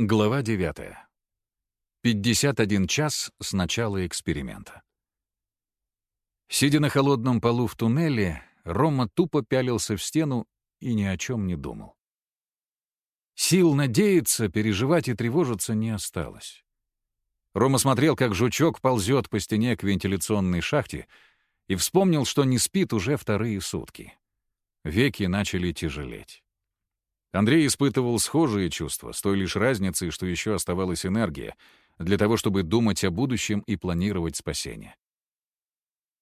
Глава 9. 51 час с начала эксперимента. Сидя на холодном полу в туннеле, Рома тупо пялился в стену и ни о чем не думал. Сил надеяться, переживать и тревожиться не осталось. Рома смотрел, как жучок ползет по стене к вентиляционной шахте, и вспомнил, что не спит уже вторые сутки. Веки начали тяжелеть. Андрей испытывал схожие чувства, с той лишь разницей, что еще оставалась энергия для того, чтобы думать о будущем и планировать спасение.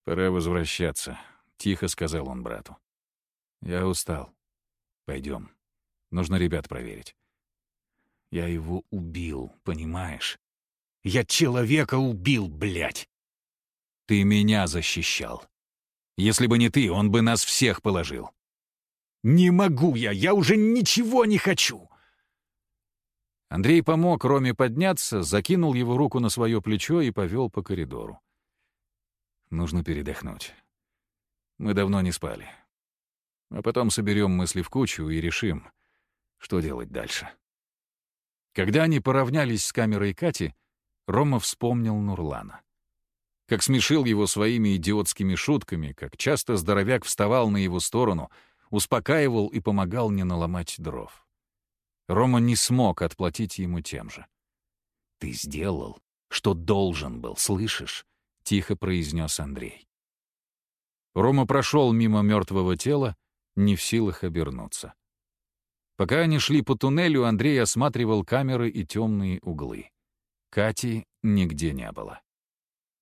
«Пора возвращаться», — тихо сказал он брату. «Я устал. Пойдем. Нужно ребят проверить». «Я его убил, понимаешь? Я человека убил, блядь! Ты меня защищал. Если бы не ты, он бы нас всех положил. «Не могу я! Я уже ничего не хочу!» Андрей помог Роме подняться, закинул его руку на свое плечо и повел по коридору. «Нужно передохнуть. Мы давно не спали. А потом соберем мысли в кучу и решим, что делать дальше». Когда они поравнялись с камерой Кати, Рома вспомнил Нурлана. Как смешил его своими идиотскими шутками, как часто здоровяк вставал на его сторону — успокаивал и помогал не наломать дров. Рома не смог отплатить ему тем же. «Ты сделал, что должен был, слышишь?» — тихо произнес Андрей. Рома прошел мимо мертвого тела, не в силах обернуться. Пока они шли по туннелю, Андрей осматривал камеры и темные углы. Кати нигде не было.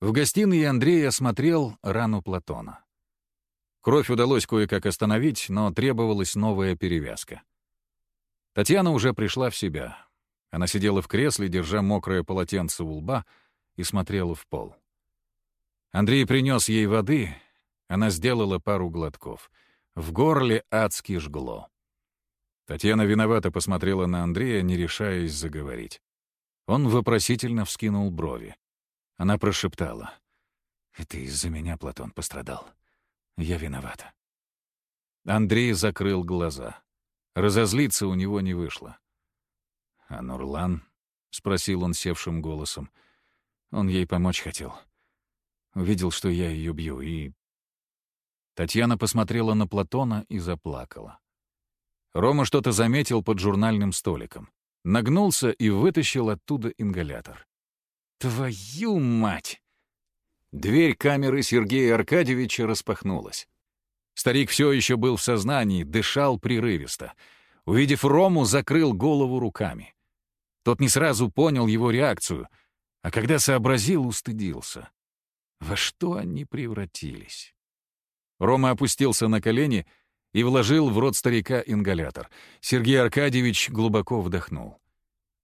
В гостиной Андрей осмотрел рану Платона. Кровь удалось кое-как остановить, но требовалась новая перевязка. Татьяна уже пришла в себя. Она сидела в кресле, держа мокрое полотенце у лба, и смотрела в пол. Андрей принес ей воды, она сделала пару глотков. В горле адски жгло. Татьяна виновато посмотрела на Андрея, не решаясь заговорить. Он вопросительно вскинул брови. Она прошептала. «Это из-за меня Платон пострадал. Я виновата. Андрей закрыл глаза. Разозлиться у него не вышло. «А Нурлан?» — спросил он севшим голосом. Он ей помочь хотел. Увидел, что я ее бью, и... Татьяна посмотрела на Платона и заплакала. Рома что-то заметил под журнальным столиком. Нагнулся и вытащил оттуда ингалятор. «Твою мать!» Дверь камеры Сергея Аркадьевича распахнулась. Старик все еще был в сознании, дышал прерывисто. Увидев Рому, закрыл голову руками. Тот не сразу понял его реакцию, а когда сообразил, устыдился. Во что они превратились? Рома опустился на колени и вложил в рот старика ингалятор. Сергей Аркадьевич глубоко вдохнул.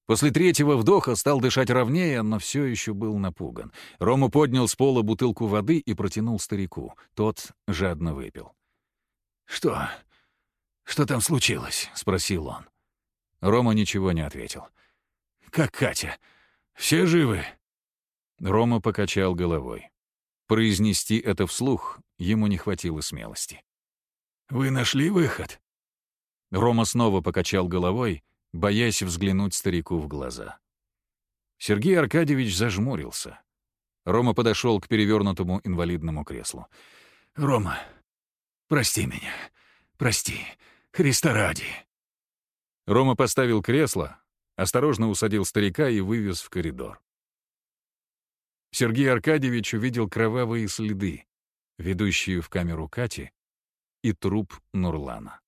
После третьего вдоха стал дышать ровнее, но все еще был напуган. Рома поднял с пола бутылку воды и протянул старику. Тот жадно выпил. «Что? Что там случилось?» — спросил он. Рома ничего не ответил. «Как Катя? Все живы?» Рома покачал головой. Произнести это вслух ему не хватило смелости. «Вы нашли выход?» Рома снова покачал головой, боясь взглянуть старику в глаза. Сергей Аркадьевич зажмурился. Рома подошел к перевернутому инвалидному креслу. «Рома, прости меня. Прости. Христа ради». Рома поставил кресло, осторожно усадил старика и вывез в коридор. Сергей Аркадьевич увидел кровавые следы, ведущие в камеру Кати, и труп Нурлана.